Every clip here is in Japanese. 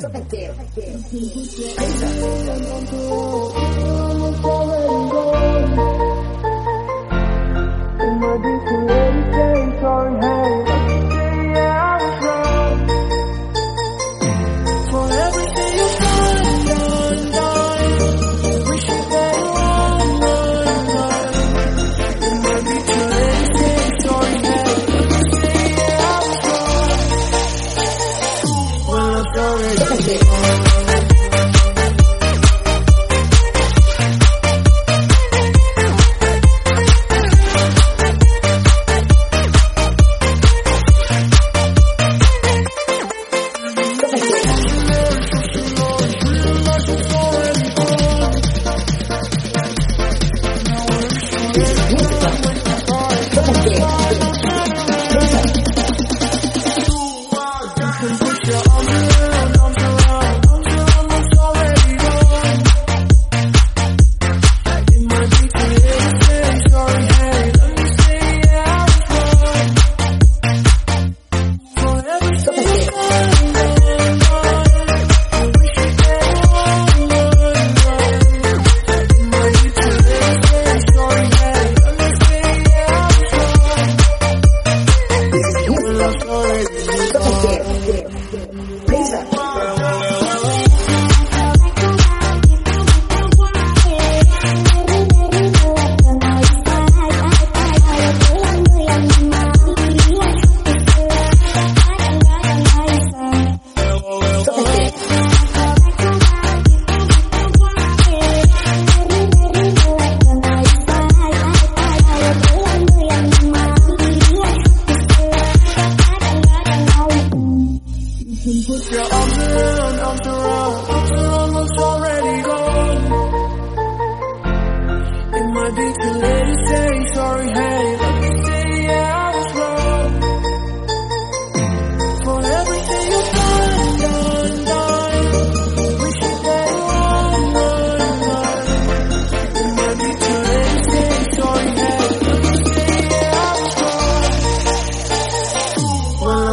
For Yeah.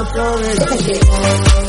I'll go